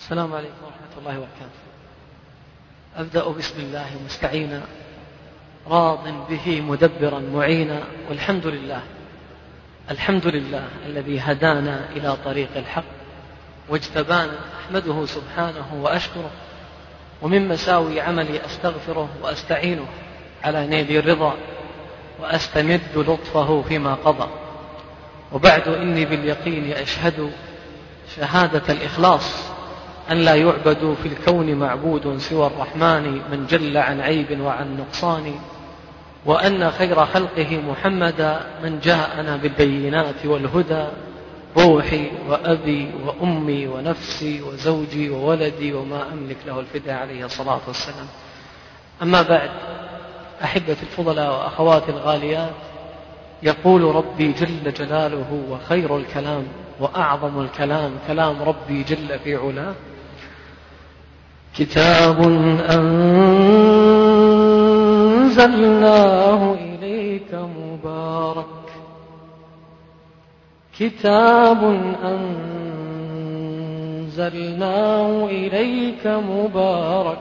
السلام عليكم ورحمة الله وبركاته. أبدأ بسم الله مستعينا راض به مدبرا معينا والحمد لله. الحمد لله الذي هدانا إلى طريق الحق واجتبانا أحمده سبحانه وأشكره ومن مساوي عملي أستغفره وأستعينه على نيل الرضا وأستمد لطفه فيما قضى. وبعد إني باليقين أشهد شهادة الإخلاص أن لا يعبد في الكون معبود سوى الرحمن من جل عن عيب وعن نقصان وأن خير خلقه محمدا من جاءنا بالبينات والهدى روحي وأبي وأمي ونفسي وزوجي وولدي وما أملك له الفداء عليه الصلاة والسلام. أما بعد أحبتي الفضلاء وأخواتي الغاليات يقول ربي جل جلاله وخير الكلام وأعظم الكلام كلام ربي جل في علاه كتاب أنزلناه إليك مبارك. كتاب أنزلناه إليك مبارك.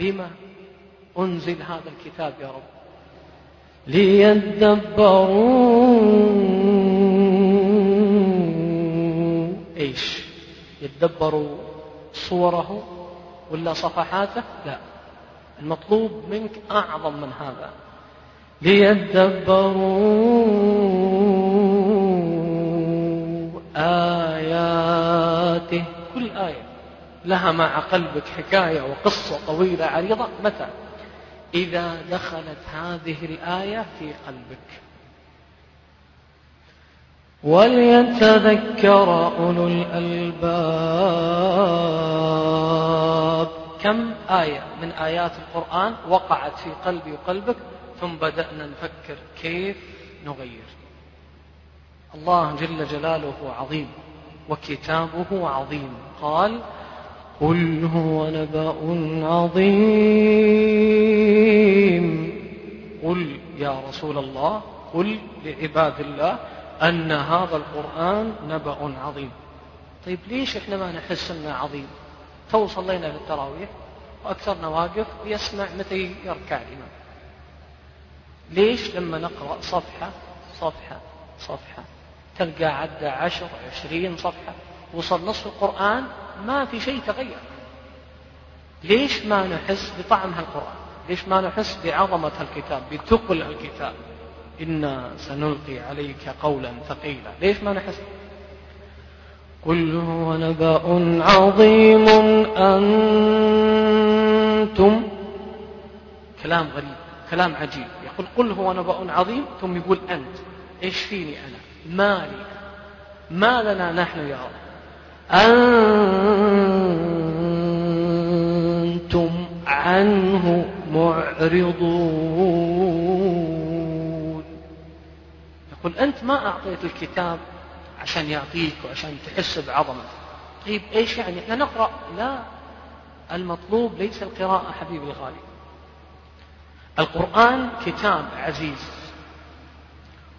لما أنزل هذا الكتاب يا رب؟ ليدبروا. إيش؟ يتدبروا صوره ولا صفحاته؟ لا. المطلوب منك أعظم من هذا. ليدبروا آياته. كل آية لها مع قلبك حكاية وقصة طويلة عريضة. متى؟ إذا دخلت هذه الآية في قلبك. وليتذكر أولو الألباب. كم آية من آيات القرآن وقعت في قلبي وقلبك ثم بدأنا نفكر كيف نغير. الله جل جلاله عظيم وكتابه عظيم. قال قل هو نبأ عظيم. قل يا رسول الله قل لعباد الله أن هذا القرآن نبأ عظيم. طيب ليش إحنا ما نحس إنه عظيم؟ تو صلينا في التراويح وأكثرنا واقف ويسمع متى يركع الإمام. ليش لما نقرأ صفحة صفحة صفحة تلقى عدى عشر عشرين صفحة وصل نصف القرآن ما في شيء تغير. ليش ما نحس بطعم هالقرآن؟ ليش ما نحس بعظمة الكتاب بثقل الكتاب؟ إنا سنلقي عليك قولا ثقيلا. ليش ما نحس؟ قل هو نبأ عظيم أنتم. كلام غريب كلام عجيب. يقول قل هو نبأ عظيم ثم يقول أنت. إيش فيني أنا؟ ما لي ما لنا نحن يا رب؟ أنتم عنه معرضون. يقول أنت ما أعطيت الكتاب عشان يعطيك وعشان تحس بعظمته طيب إيش يعني؟ إحنا نقرأ لا المطلوب ليس القراءة حبيبي الغالي. القرآن كتاب عزيز.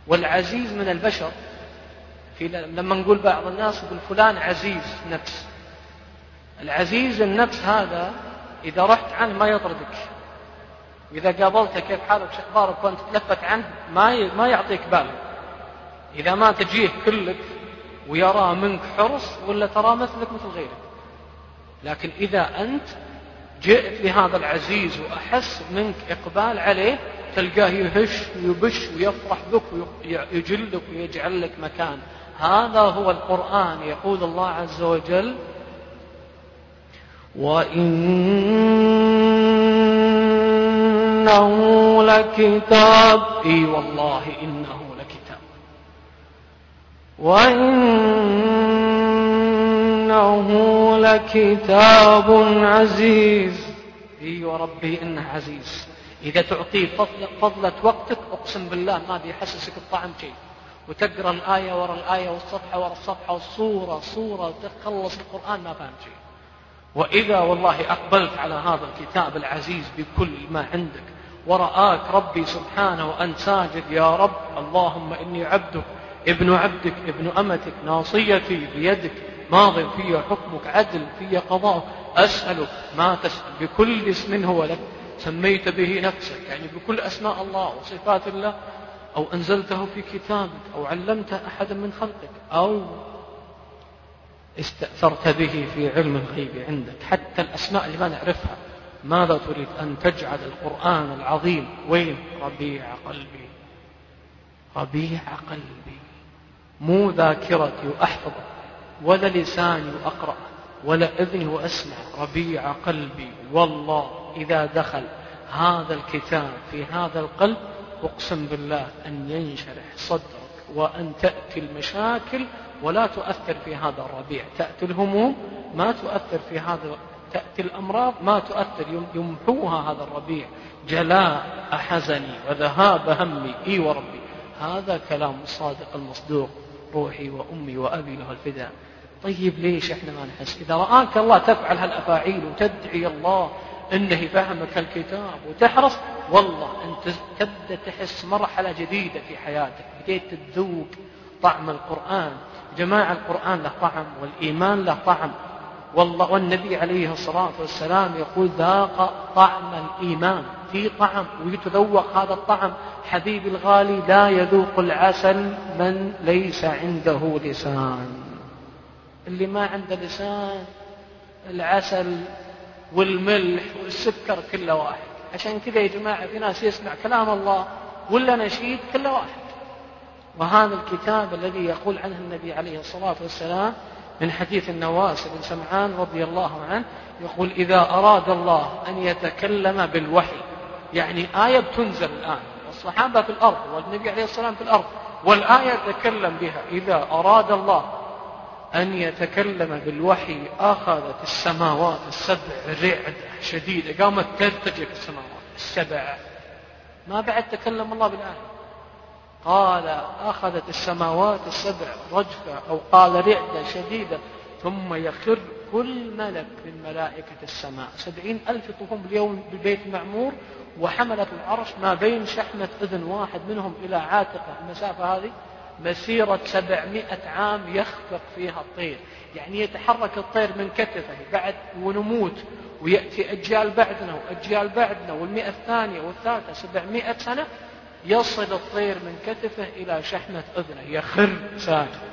والعزيز من البشر. في لما نقول بعض الناس يقول فلان عزيز نفس. العزيز النفس هذا إذا رحت عنه ما يطردك. واذا قابلته كيف حالك شو أخبارك وأنت تلفت عنه ما ما يعطيك بالك إذا ما تجيه كلك ويرى منك حرص ولا ترى مثلك مثل غيرك. لكن إذا أنت جئت لهذا العزيز وأحس منك إقبال عليه تلقاه يهش ويبش ويفرح بك ويجلك ويجعل لك مكان. هذا هو القرآن يقول الله عز وجل وإنه لكتاب. إي والله إنه وإنه لكتاب عزيز. إي وربي إنه عزيز. إذا تعطيه فضل فضلة وقتك أقسم بالله ما بيحسسك بطعم شيء. وتقرأ الآية ورا الآية والصفحة ورا الصفحة والصورة صورة تخلص القرآن ما فهمت شيء. وإذا والله أقبلت على هذا الكتاب العزيز بكل ما عندك ورآك ربي سبحانه وأنت ساجد يا رب اللهم إني عبدك ابن عبدك ابن أمتك ناصيتي بيدك ماض في حكمك عدل في قضاءك أسألك ما تسأل بكل اسم هو لك سميت به نفسك يعني بكل أسماء الله وصفات الله أو أنزلته في كتابك أو علمت أحدا من خلقك أو استأثرت به في علم الغيب عندك. حتى الأسماء اللي ما نعرفها ماذا تريد أن تجعل القرآن العظيم؟ وين؟ ربيع قلبي ربيع قلبي. مو ذاكرتي وأحفظ ولا لساني وأقرأ ولا إذني وأسمع ربيع قلبي والله إذا دخل هذا الكتاب في هذا القلب أقسم بالله أن ينشرح صدرك وأن تأتي المشاكل ولا تؤثر في هذا الربيع. تأتي الهموم ما تؤثر في هذا تأتي الأمراض ما تؤثر يمحوها هذا الربيع. جلاء حزني وذهاب همي إي وربي. هذا كلام الصادق المصدوق. روحي وأمي وأبي له الفداء. طيب ليش إحنا ما نحس؟ إذا رآك الله تفعل هالأفاعيل وتدعي الله إنه يفهمك الكتاب وتحرص والله أنت تبدأ تحس مرحلة جديدة في حياتك. بديت تذوق طعم القرآن. جماعة القرآن له طعم والإيمان له طعم. والله والنبي عليه الصلاة والسلام يقول ذاق طعم الإيمان. في طعم ويتذوق هذا الطعم. حبيبي الغالي لا يذوق العسل من ليس عنده لسان. اللي ما عنده لسان العسل والملح والسكر كله واحد. عشان كذا يا جماعة في ناس يسمع كلام الله ولا نشيد كله واحد. وهذا الكتاب الذي يقول عنه النبي عليه الصلاة والسلام من حديث النواس بن سمعان رضي الله عنه يقول إذا أراد الله أن يتكلم بالوحي يعني آية بتنزل الآن. والصحابة في الأرض والنبي عليه الصلاة والسلام في الأرض. والآية تكلم بها إذا أراد الله أن يتكلم بالوحي أخذت السماوات السبع رعدة شديدة. قامت ترتجف السماوات السبع. ما بعد تكلم الله بالآية. قال أخذت السماوات السبع رجفة أو قال رعدة شديدة. ثم يخر كل ملك من ملائكة السماء. سبعين ألف يطوفون باليوم بالبيت المعمور وحملة العرش ما بين شحمة أذن واحد منهم إلى عاتقة. المسافة هذه مسيرة سبعمائة عام يخفق فيها الطير. يعني يتحرك الطير من كتفه بعد ونموت ويأتي أجيال بعدنا وأجيال بعدنا والمئة الثانية والثالثة سبعمائة سنة يصل الطير من كتفه إلى شحمة أذنه. يخر ساجد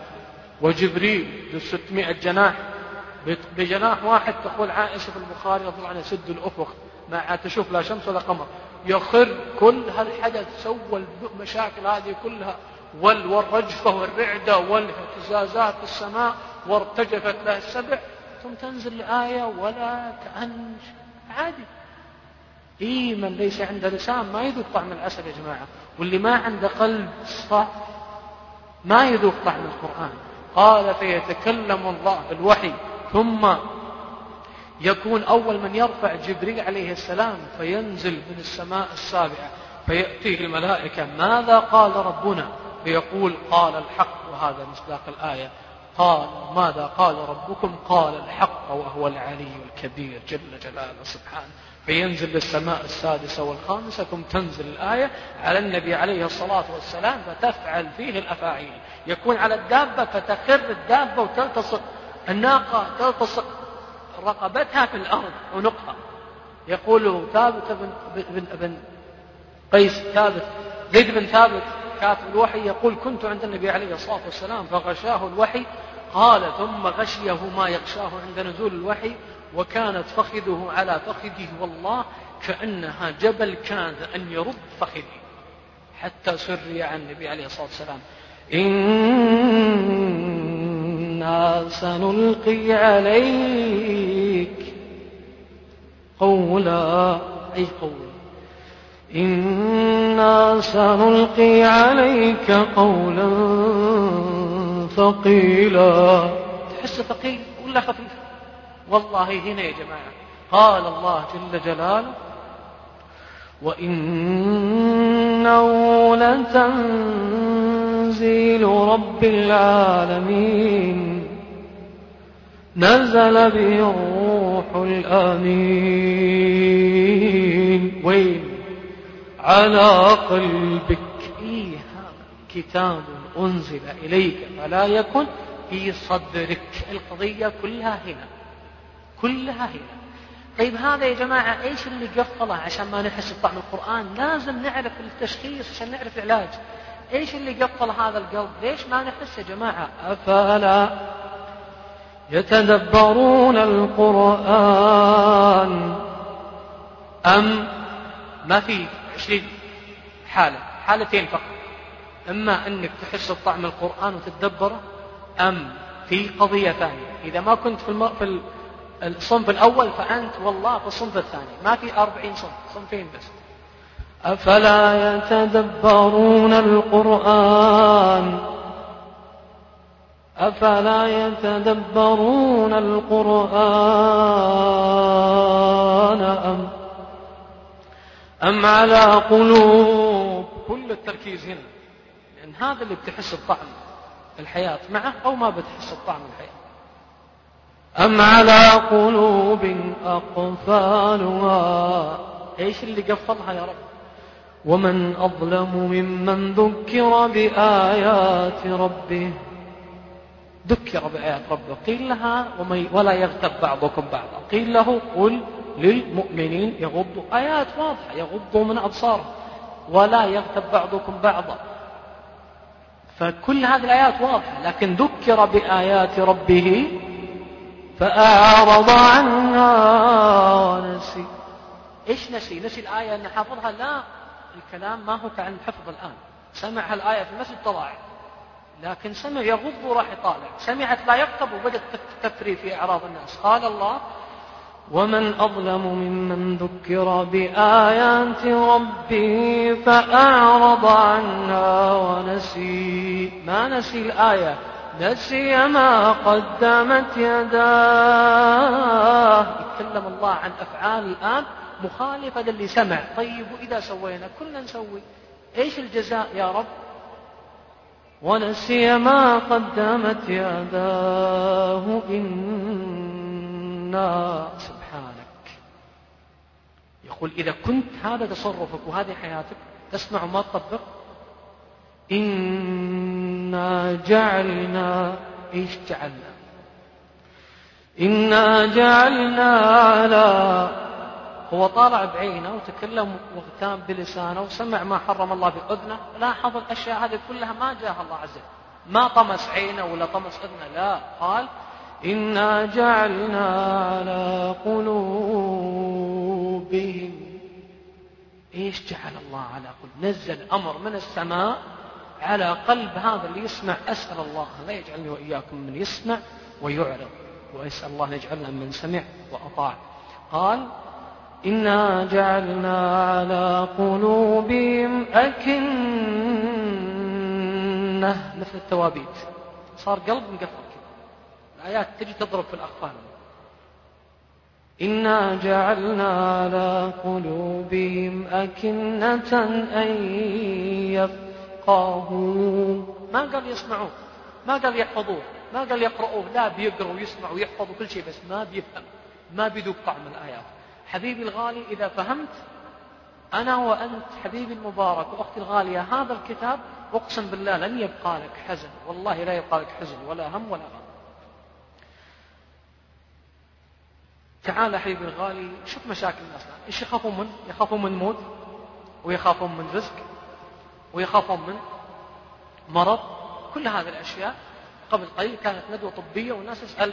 وجبريل ذو ستمائة جناح بجناح واحد تقول عائشة في البخاري رضي الله عنها سد الأفق. ما تشوف لا شمس ولا قمر. يخر كل هالحدث سوى المشاكل هذه كلها. والرجفة والرعدة والاهتزازات في السماء وارتجفت له السبع. ثم تنزل الآية ولا كأن عادي. إي من ليس عنده لسان. ما يذوق طعم العسل يا جماعة. واللي ما عنده قلب صح ما يذوق طعم القرآن. قال فيتكلم الله بالوحي ثم يكون أول من يرفع جبريل عليه السلام فينزل من السماء السابعة فيأتيه الملائكة ماذا قال ربنا؟ فيقول قال الحق. وهذا مصداق الآية. قال ماذا قال ربكم؟ قال الحق وهو العلي الكبير جل جلاله سبحانه. فينزل للسماء السادسة والخامسة ثم تنزل الآية على النبي عليه الصلاة والسلام فتفعل فيه الأفاعيل. يكون على الدابة فتخر الدابة وتلتصق الناقة تلتصق رقبتها في الأرض عنقها يقول ثابت بن, بن, بن قيس ثابت زيد بن ثابت كاتب الوحي يقول كنت عند النبي عليه الصلاة والسلام فغشاه الوحي قال ثم غشيه ما يغشاه عند نزول الوحي وكانت فخذه على فخذه والله كأنها جبل كان أن يرد فخذي حتى سري عن النبي عليه الصلاة والسلام. إنا سنلقي عليك قولا أي قولا. إنا سنلقي عليك قولا ثقيلا. تحس ثقيل؟ ولا خفيف. والله هنا يا جماعة قال الله جل جلاله وإنه لتنزيل رب العالمين. نزل به الروح الأمين. وين على قلبك. إيه كتاب أنزل إليك فلا يكن في صدرك. القضية كلها هنا. كلها هنا. طيب هذا يا جماعة إيش اللي قفله عشان ما نحس بطعم القرآن؟ لازم نعرف التشخيص عشان نعرف العلاج. إيش اللي قفل هذا القلب؟ ليش ما نحس يا جماعة؟ أفلا يتدبرون القرآن؟ أم ما في عشرين حالة حالتين فقط. إما أنك تحس بطعم القرآن وتتدبره أم في قضية ثانية. إذا ما كنت في. في الصنف الأول فأنت والله في الصنف الثاني. ما في أربعين صنف صنفين بس. أفلا يتدبرون القرآن؟ أفلا يتدبرون القرآن أم أم على قلوب؟ كل التركيز هنا لأن هذا اللي بتحس بطعم الحياة معه أو ما بتحس بطعم الحياة. أم على قلوب أقفالها؟ إيش اللي قفلها يا رب؟ ومن أظلم ممن ذكر بآيات ربه. ذكر بآيات ربه. قيل لها ولا يغتب بعضكم بعضا. قيل له قل للمؤمنين يغضوا. آيات واضحة. يغضوا من أبصارهم. ولا يغتب بعضكم بعضا. فكل هذه الآيات واضحة. لكن ذكر بآيات ربه فأعرض عنها ونسي. إيش نسي؟ نسي الآية أن حافظها؟ لا. الكلام ما هو كعلم حفظ الآن. سمع الآية في المسجد طلع. لكن سمع يغض وراح يطالع. سمعت لا يكتب وبدأت تفري في أعراض الناس. قال الله ومن أظلم ممن ذكر بآيات ربه فأعرض عنها ونسي. ما نسي الآية؟ نسي ما قدمت يداه. يتكلم الله عن أفعال الآن مخالفة للي سمع طيب وإذا سوينا؟ كلنا نسوي. إيش الجزاء يا رب؟ ونسي ما قدمت يداه إنا. سبحانك. يقول إذا كنت هذا تصرفك وهذه حياتك تسمع وما تطبق؟ إنا جعلنا إيش جعلنا؟ إنا جعلنا على هو طالع بعينه وتكلم واغتاب بلسانه وسمع ما حرم الله بأذنه. لاحظ الأشياء هذه كلها ما جاءها الله عز وجل. ما طمس عينه ولا طمس أذنه لا. قال إنا جعلنا على قلوبهم. إيش جعل الله على قلوب؟ نزل أمر من السماء على قلب هذا اللي يسمع. أسأل الله لا يجعلني وإياكم من يسمع ويعرض. وأسأل الله يجعلنا من سمع وأطاع. قال إنا جعلنا على قلوبهم أكنة. مثل التوابيت. صار قلب مقفل كذا الآيات تجي تضرب في الأقفال إنا جعلنا على قلوبهم أكنة أن يفقهوا. ما قال يسمعون. ما قال يحفظوه ما قال يقرؤوه لا بيقرأ ويسمع ويحفظ وكل شيء بس ما بيفهم. ما بيذوق طعم الآيات. حبيبي الغالي إذا فهمت أنا وأنت حبيبي المبارك وأختي الغالية هذا الكتاب أقسم بالله لن يبقى لك حزن والله لا يبقى لك حزن ولا هم ولا غم. تعال حبيبي الغالي شوف مشاكل الناس إيش يخافون من؟ يخافون من موت ويخافون من رزق ويخافون من مرض كل هذه الأشياء. قبل قليل كانت ندوة طبية والناس تسأل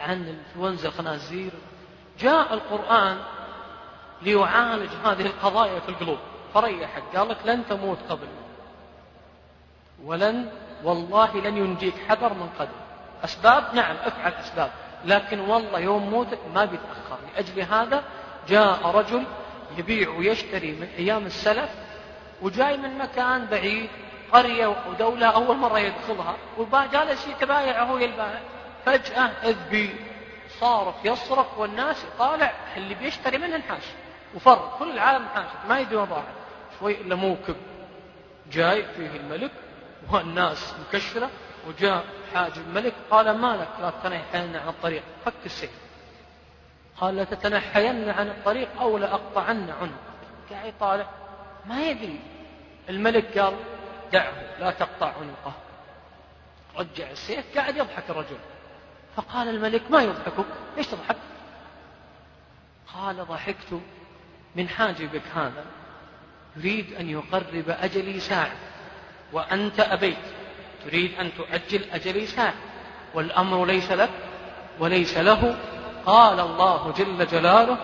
عن الإنفلونزا الخنازير جاء القرآن ليعالج هذه القضايا في القلوب. فريحك قال لك لن تموت قبل. ولن والله لن ينجيك حذر من قدر. أسباب؟ نعم أفعل أسباب. لكن والله يوم موتك ما بيتأخر. لأجل هذا جاء رجل يبيع ويشتري من أيام السلف وجاي من مكان بعيد قرية ودولة أول مرة يدخلها وجالس يتبايع هو البائع فجأة إذ صارف يصرف والناس طالع اللي بيشتري منه انحاش وفر كل العالم انحاش ما يدري راح شوي الا موكب جاي فيه الملك والناس مكشرة وجاء حاج الملك قال ما لك لا تتنحين عن الطريق فك السيف. قال لتتنحين عن الطريق أو لاقطعن عنق قاعد يطالع. ما يدري. الملك قال دعه لا تقطع عنقه. رجع السيف قاعد يضحك الرجل. فقال الملك ما يضحكك؟ ليش تضحك؟ قال ضحكت من حاجبك هذا. يريد أن يقرب أجلي ساعة. وأنت أبيت. تريد أن تؤجل أجلي ساعة. والأمر ليس لك وليس له. قال الله جل جلاله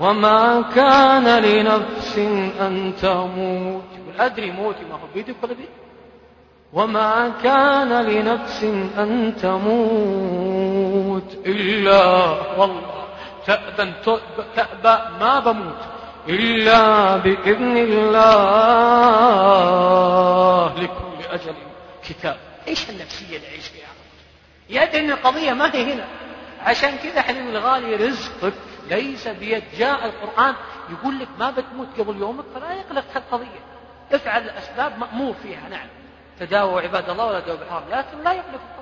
وما كان لنفس أن تموت. يقول أدري موتي ما هو بيدك ولا بيدك وما كان لنفس أن تموت. إلا والله. تأذن تأبى ما بموت إلا بإذن الله. لكل أجل كتاب. إيش النفسية اللي عيش فيها يدري أن القضية ما هي هنا. عشان كذا حبيبي الغالي رزقك ليس بيد. جاء القرآن يقول لك ما بتموت قبل يومك فلا يقلق القضية افعل الأسباب مأمور فيها نعم. تداووا عباد الله ولا تداووا بالحرام لكن لا يقلق. القضية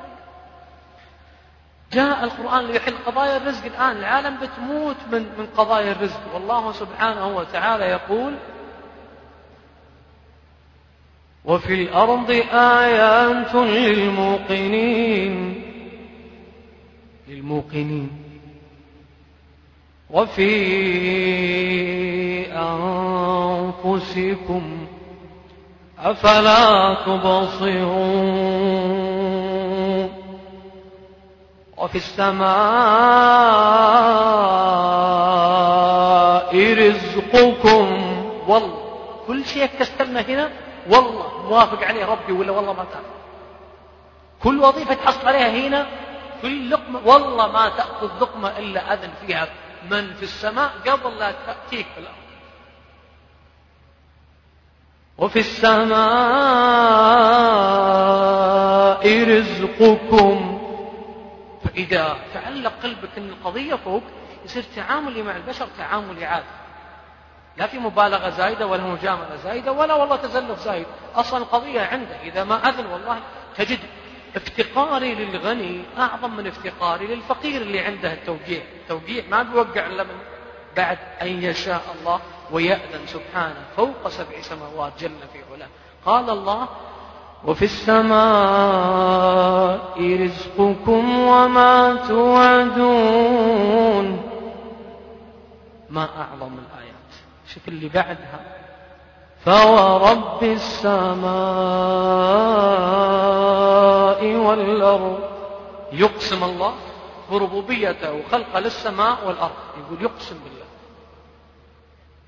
جاء القرآن ليحل قضايا الرزق. الآن العالم بتموت من من قضايا الرزق. والله سبحانه وتعالى يقول وفي الأرض آيات للموقنين. للموقنين. وفي أنفسكم أفلا تبصرون؟ وفي السماء رزقكم. والله كل شيء كستلنا هنا والله موافق عليه ربي ولا والله ما كان كل وظيفة تحصل عليها هنا كل لقمة والله ما تأخذ لقمة إلا أذن فيها من في السماء قبل لا تأتيك في الأرض. وفي السماء رزقكم. فإذا تعلق قلبك أن القضية فوق يصير تعاملي مع البشر تعاملي عادي. لا في مبالغة زايدة ولا مجاملة زايدة ولا والله تزلف زايد. أصلا القضية عنده. إذا ما أذن والله تجد افتقاري للغني أعظم من افتقاري للفقير اللي عنده التوجيع. التوجيع ما بيوقع إلا من بعد أن يشاء الله ويأذن سبحانه فوق سبع سماوات جل في علاه. قال الله وفي السماء رزقكم وما توعدون. ما أعظم الآيات. شوف اللي بعدها. فورب السماء والأرض. يقسم الله بربوبيته وخلقه للسماء والأرض. يقول يقسم بالله.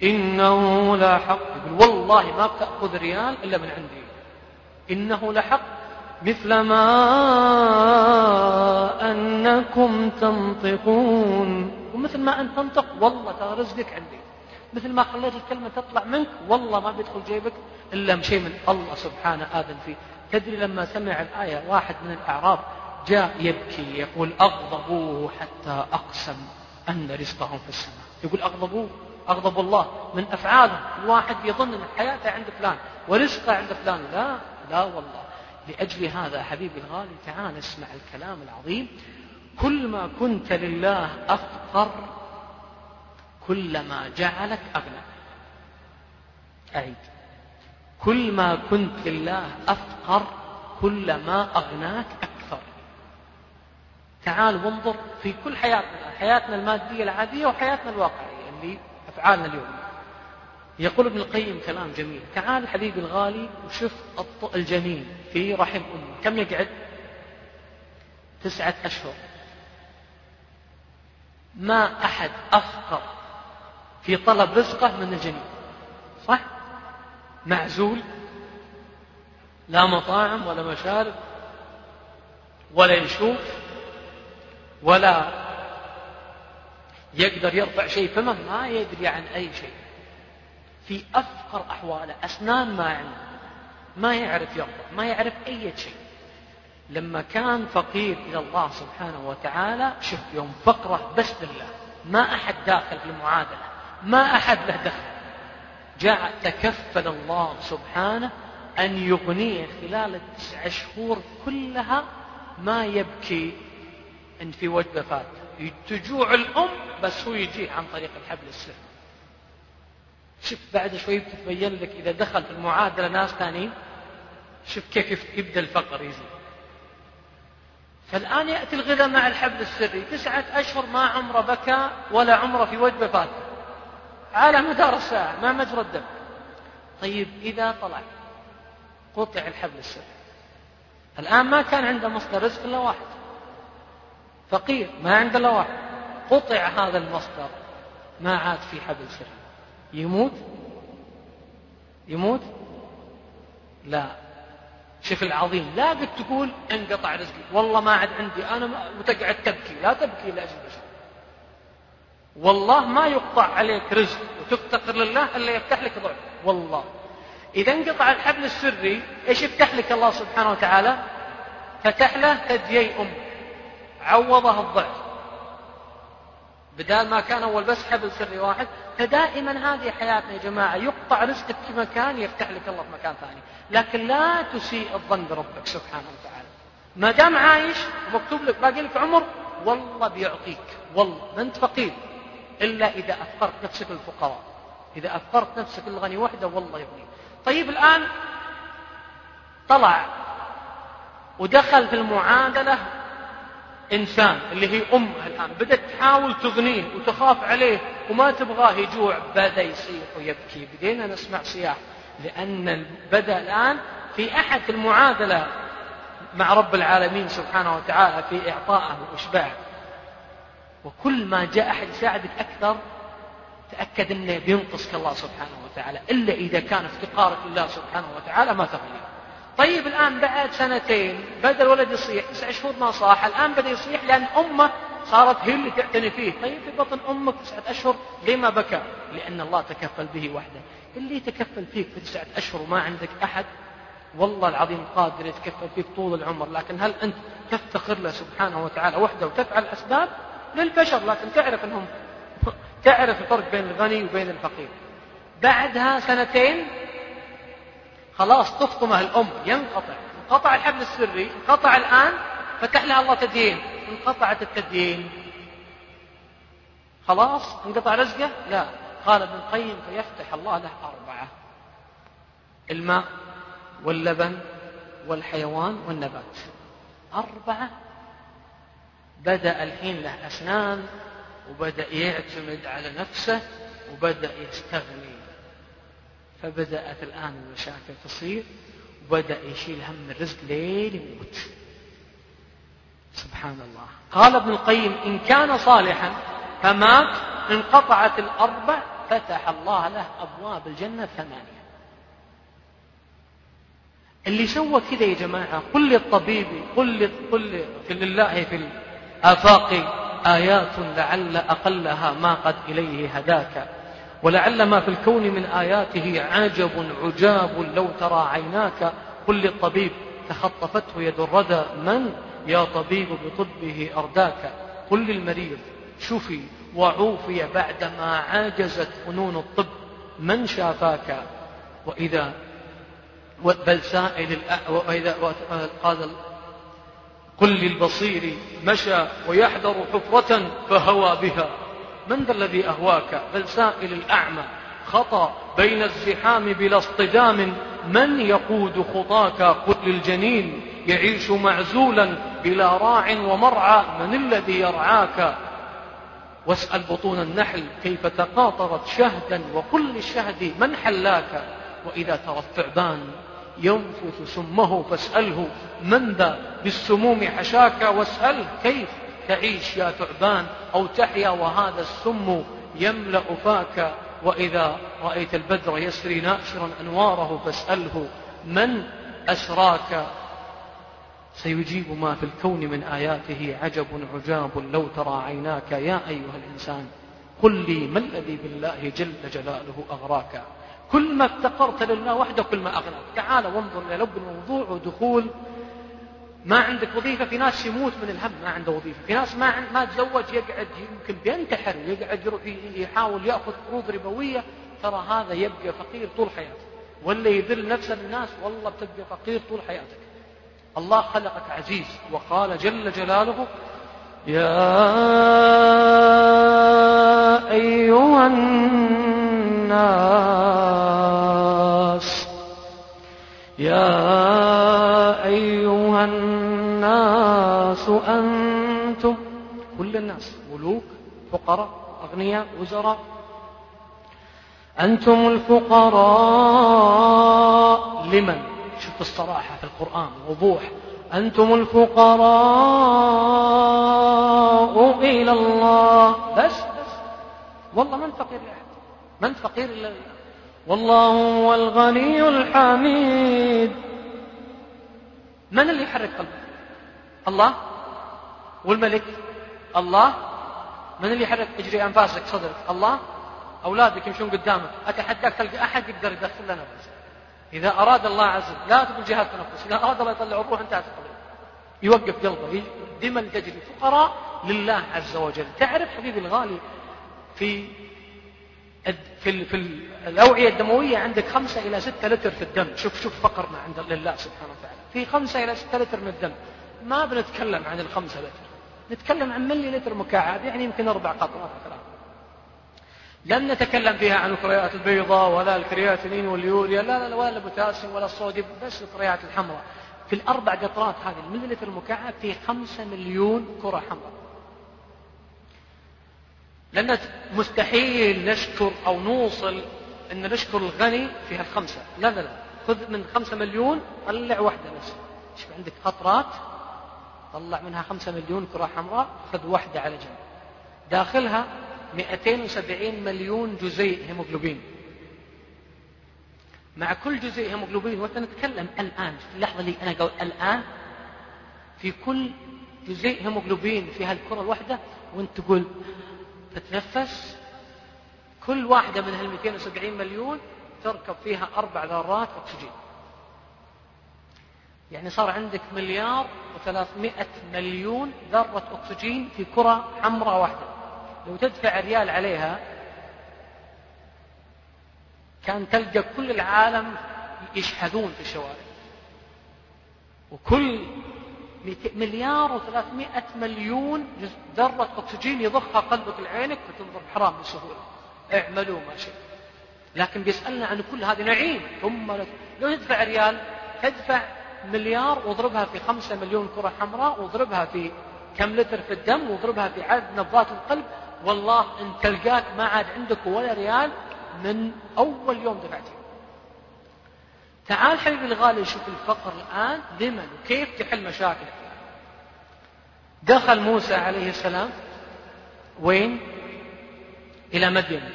إنه لا حق يقول والله ما بتأخذ ريال إلا من عندي. إنه لحق مثل ما أنكم تنطقون. ومثل ما أنت تنطق والله ترى رزقك عندي. مثل ما خليت الكلمة تطلع منك والله ما بيدخل جيبك إلا شيء من الله سبحانه آذن فيه. تدري لما سمع الآية واحد من الأعراب جاء يبكي يقول أغضبوه حتى أقسم أن رزقهم في السماء. يقول أغضبوه أغضب الله من أفعاله الواحد يظن أن حياته عند فلان ورزقه عند فلان. لا لا والله. لأجل هذا حبيبي الغالي تعال اسمع الكلام العظيم. كل ما كنت لله أفقر كلما جعلك أغنى. أعيد. كل ما كنت لله أفقر كلما أغناك أكثر. تعال وانظر في كل حياتنا حياتنا المادية العادية وحياتنا الواقعية اللي أفعالنا اليوم يقول ابن القيم كلام جميل. تعال حبيبي الغالي وشوف الجنين في رحم أمه. كم يقعد؟ تسعة أشهر. ما أحد أفقر في طلب رزقه من الجنين صح؟ معزول. لا مطاعم ولا مشارب ولا يشوف ولا يقدر يرفع شيء. فمه ما يدري عن أي شيء. في أفقر أحواله. أسنان ما عنده. ما يعرف يرفع ما يعرف أي شيء. لما كان فقير إلى الله سبحانه وتعالى شوف يوم فقرة بس لله ما أحد داخل في المعادلة. ما أحد له دخل. جاء تكفل الله سبحانه أن يغنيه خلال التسع شهور كلها ما يبكي. أن في وجبة فات تجوع الأم بس هو يجيه عن طريق الحبل السر شوف بعد شوي بتتبين لك إذا دخل في المعادلة ناس ثانيين شوف كيف يبدأ الفقر يزيد. فالآن يأتي الغذاء مع الحبل السري تسعة أشهر ما عمره بكى ولا عمره في وجبة فات على مدار الساعة ما مجرى الدم. طيب إذا طلع قطع الحبل السري. الآن ما كان عنده مصدر رزق إلا واحد. فقير ما عنده إلا واحد. قطع هذا المصدر ما عاد في حبل سري. يموت؟ يموت؟ لا. شوف العظيم لا قد تقول انقطع رزقي. والله ما عاد عندي أنا ما وتقعد تبكي لا تبكي لأجل بشر. والله ما يقطع عليك رزق وتفتقر لله إلا يفتح لك ضعف. والله. إذا انقطع الحبل السري إيش يفتح لك الله سبحانه وتعالى؟ فتح له ثديي أم. عوضه الضعف. بدال ما كان أول بس حبل سري واحد فدائما هذه حياتنا يا جماعة يقطع رزقك في مكان يفتح لك الله في مكان ثاني. لكن لا تسيء الظن بربك سبحانه وتعالى. ما دام عايش ومكتوب لك باقي لك عمر والله بيعطيك. والله ما أنت فقير. إلا إذا اثرت نفسك للفقراء. إذا اثرت نفسك للغني وحده والله يغنيك طيب الآن طلع ودخل في المعادلة إنسان اللي هي أمه الآن. بدأت تحاول تغنيه وتخاف عليه وما تبغاه يجوع بدأ يصيح ويبكي. بدينا نسمع صياح. لأن بدأ الآن في أحد المعادلة مع رب العالمين سبحانه وتعالى في إعطائه وإشباعه. وكل ما جاء أحد يساعدك أكثر تأكد أنه بينقصك الله سبحانه وتعالى. إلا إذا كان افتقارك لله سبحانه وتعالى ما تغير. طيب الآن بعد سنتين بدأ الولد يصيح تسع شهور ما صاح الآن بدأ يصيح لأن أمه صارت هي اللي تعتني فيه. طيب في بطن أمك تسعة أشهر ليه ما بكى؟ لأن الله تكفل به وحده. اللي يتكفل فيك في تسعة أشهر وما عندك أحد؟ والله العظيم قادر يتكفل فيك طول العمر. لكن هل أنت تفتخر له سبحانه وتعالى وحده وتفعل أسباب؟ للبشر لكن تعرف أنهم تعرف الفرق بين الغني وبين الفقير. بعدها سنتين خلاص تفطمه الأم ينقطع. انقطع الحبل السري انقطع الآن فتح لها الله تدين انقطعت التدين خلاص؟ انقطع رزقه؟ لا. قال ابن القيم فيفتح الله له أربعة. الماء واللبن والحيوان والنبات. أربعة. بدأ الحين له أسنان وبدأ يعتمد على نفسه وبدأ يستغني. فبدأت الآن المشاكل تصير وبدأ يشيل هم الرزق لين يموت. سبحان الله. قال ابن القيم إن كان صالحا فمات انقطعت الأربع فتح الله له أبواب الجنة ثمانية. اللي سوى كذا يا جماعة قل للطبيب قل قل لله في الآفاق آيات لعل أقلها ما قد إليه هداك. ولعل ما في الكون من آياته عجب عجاب لو ترى عيناك. قل للطبيب تخطفته يد الردى من؟ يا طبيب بطبه أرداك. قل للمريض شفي وعوفي بعدما عاجزت فنون الطب. من شافاك؟ وإذا بل سائل وإذا قال قل للبصير مشى ويحذر حفرة فهوى بها. من ذا الذي أهواك؟ بل سائل الأعمى. خطى بين الزحام بلا اصطدام. من يقود خطاك قل للجنين يعيش معزولا بلا راع ومرعى. من الذي يرعاك؟ واسأل بطون النحل كيف تقاطرت شهدا. وقل للشهد من حلاك؟ وإذا ترى الثعبان ينفث سمه فاسأله من ذا بالسموم حشاك؟ واسأله كيف تعيش يا ثعبان أو تحيا وهذا السم يملأ فاك. وإذا رأيت البدر يسري ناشرا أنواره فاسأله من أسراك؟ سيجيب ما في الكون من آياته عجب عجاب لو ترى عيناك يا أيها الإنسان قل لي ما الذي بالله جل جلاله أغراك؟ كل ما افتقرت لله وحده كل ما أغناك تعال وانظر إلى لب الموضوع ودخول ما عندك وظيفة في ناس يموت من الهم ما عنده وظيفة. في ناس ما ما تزوج يقعد يمكن بينتحر يقعد يحاول يأخذ قروض ربوية. ترى هذا يبقى فقير طول حياته ولا يذل نفسه للناس والله بتبقى فقير طول حياتك. الله خلقك عزيز وقال جل جلاله يا أيها الناس فقراء أغنياء وزراء. أنتم الفقراء. لمن؟ شوف الصراحة في القرآن وضوح. أنتم الفقراء إلى الله. بس بس. والله من فقير لأحد من فقير إلا الله. والله هو الغني الحميد. من اللي يحرك قلبك الله والملك. الله من اللي يحرك اجري أنفاسك؟ صدرك. الله؟ أولادك يمشون قدامك. اتحداك تلقى أحد يقدر يدخل له نفس إذا أراد الله عز وجل لا تقول جهاد تنفس إذا أراد الله يطلع الروح انتهت القضية. يوقف قلبه. دمن تجري فقراء لله عز وجل. تعرف حبيبي الغالي في في في الأوعية الدموية عندك خمسة إلى ستة لتر في الدم. شوف شوف فقرنا عند لله سبحانه وتعالى. في خمسة إلى ستة لتر من الدم. ما بنتكلم عن الخمسة لتر. نتكلم عن ملي لتر مكعب يعني يمكن أربع قطرات. ثلاثة لن نتكلم فيها عن الكريات البيضاء ولا الكرياتينين واليوريا لا لا ولا البوتاسيوم ولا الصوديوم بس الكريات الحمراء. في الأربع قطرات هذه الملي لتر مكعب في خمسة مليون كرة حمراء. لأن مستحيل نشكر أو نوصل أن نشكر الغني في هالخمسة. لا لا لا. خذ من خمسة مليون طلع واحدة بس. شوف عندك قطرات طلع منها خمسة مليون كرة حمراء خذ واحدة على جنب. داخلها 270 مليون جزيء هيموغلوبين. مع كل جزيء هيموغلوبين وانت نتكلم الآن في اللحظة اللي أنا قول الآن في كل جزيء هيموغلوبين في هالكرة الواحدة وانت تقول تتنفس كل واحدة من هال 270 مليون تركب فيها أربع ذرات أكسجين. يعني صار عندك مليار وثلاثمائة مليون ذرة أكسجين في كرة حمراء واحدة. لو تدفع ريال عليها كان تلقى كل العالم يشحذون في الشوارع. وكل مليار وثلاثمائة مليون ذرة أكسجين يضخها قلبك لعينك فتنظر حرام بسهولة اعملوا ما شئت. لكن بيسألنا عن كل هذه نعيم. ثم لو تدفع ريال تدفع مليار واضربها في خمسة مليون كرة حمراء واضربها في كم لتر في الدم واضربها في عدد نبضات القلب. والله إن تلقاك ما عاد عندك ولا ريال من أول يوم دفعته تعال حبيبي الغالي شوف الفقر الآن لمن وكيف تحل مشاكلك دخل موسى عليه السلام وين؟ إلى مدين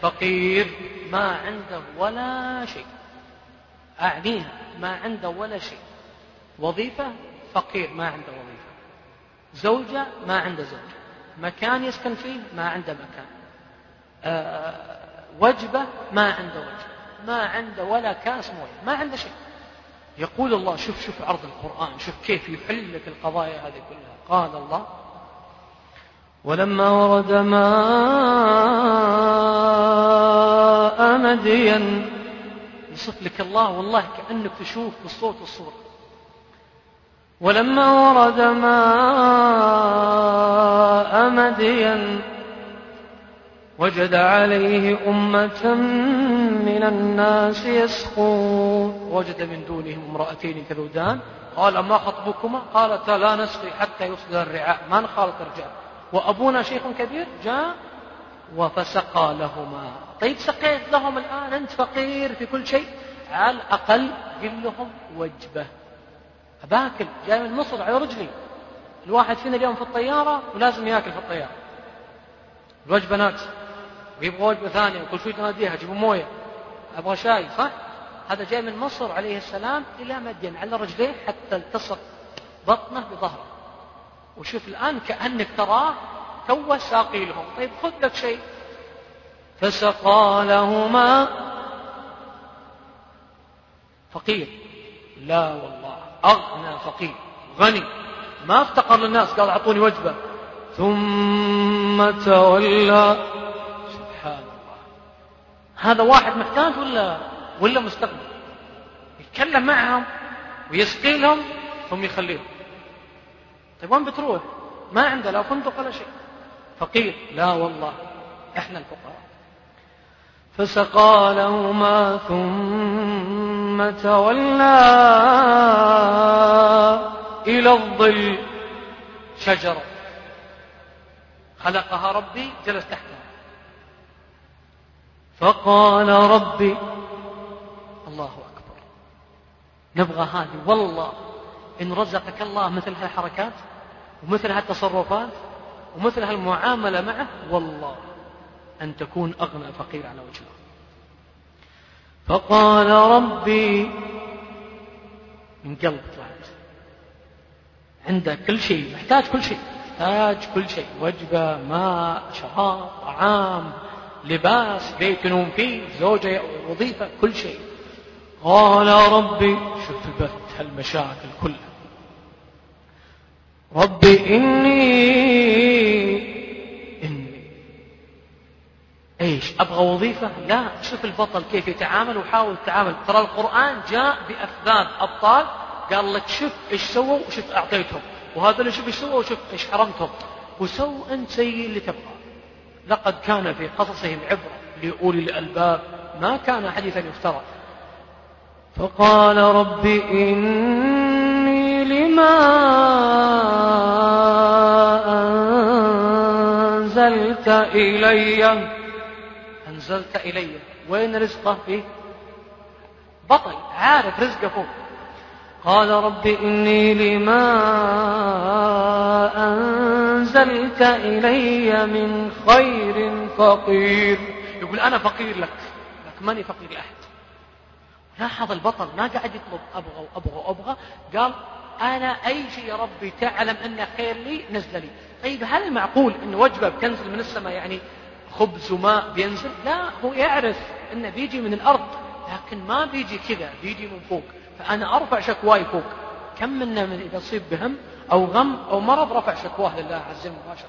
فقير ما عنده ولا شيء. أعنيها ما عنده ولا شيء. وظيفة فقير ما عنده وظيفة. زوجة ما عنده زوجة. مكان يسكن فيه ما عنده مكان. أه وجبة ما عنده وجبة. ما عنده ولا كاس موية. ما عنده شيء. يقول الله شوف شوف عرض القرآن. شوف كيف يحل لك القضايا هذه كلها. قال الله ولما ورد ماء مدين يصف لك الله والله كأنك تشوف بالصوت والصورة. ولما ورد ماء مدين وجد عليه أمة من الناس يسقون. وجد من دونهم امرأتين كذودان. قال ما خطبكما؟ قالتا لا نسقي حتى يصدر الرعاء. ما نخالط الرجال؟ وأبونا شيخ كبير؟ جاء. وفسقى لهما. طيب سقيت لهم الآن أنت فقير في كل شيء؟ على الأقل قل لهم وجبة. أباكل جاي من مصر على رجلي. الواحد فينا اليوم في الطيارة ولازم ياكل في الطيارة. الوجبة ناقصة ويبغى وجبة ثانية وكل شوي تناديها جيبوا موية. أبغى شاي صح؟ هذا جاي من مصر عليه السلام إلى مدين على رجليه حتى التصق بطنه بظهره. وشوف الآن كأنك تراه تو ساقي لهم طيب خذ لك شيء. فسقى لهما فقير. لا والله أغنى فقير. غني. ما افتقر للناس قال أعطوني وجبة. ثم تولى. هذا واحد محتاج ولا ولا مستغني يتكلم معهم ويسقي لهم ثم يخليهم. طيب وين بتروح؟ ما عنده لا فندق ولا شيء. فقير. لا والله إحنا الفقراء. فسقى لهما ثم تولى إلى الظل شجرة. خلقها ربي جلس تحتها. فقال ربي الله أكبر. نبغى هذه والله إن رزقك الله مثل هالحركات ومثل هالتصرفات ومثل هالمعاملة معه والله أن تكون أغنى فقير على وجه الأرض فقال ربي من قلب طلعت. عنده كل شيء محتاج كل شيء محتاج كل شيء. وجبة ماء شراب طعام لباس بيت ينوم فيه زوجة وظيفة كل شيء. قال ربي شوف البث هالمشاكل كلها. ربي إني إني إيش أبغى وظيفة؟ لا شوف البطل كيف يتعامل وحاول التعامل ترى القرآن جاء بأفذاذ أبطال قال لك شوف إيش سووا وشوف أعطيتهم. وهذا اللي شوف إيش سووا وشوف إيش حرمتهم. وسو أنت زي اللي تبغى. لقد كان في قصصهم عبرة لأولي الألباب ما كان حديثا يفترى. فقال رب إني لما أنزلت إلي. أنزلت إلي. وين رزقه؟ فيه بطل. عارف رزقه فوق قال رب إني لما أنزلت إلي من خير فقير. يقول أنا فقير لك. لكن ماني فقير لأحد. لاحظ البطل. ما قاعد يطلب أبغى وأبغى وأبغى. قال أنا أي شيء يا ربي تعلم أنه خير لي نزل لي. طيب هل معقول أن وجبة بتنزل من السماء يعني خبز وماء بينزل؟ لا هو يعرف أنه بيجي من الأرض لكن ما بيجي كذا بيجي من فوق. فأنا أرفع شكواي فوق. كم منا من إذا أصيب بهم أو غم أو مرض رفع شكواه لله عز وجل مباشرة.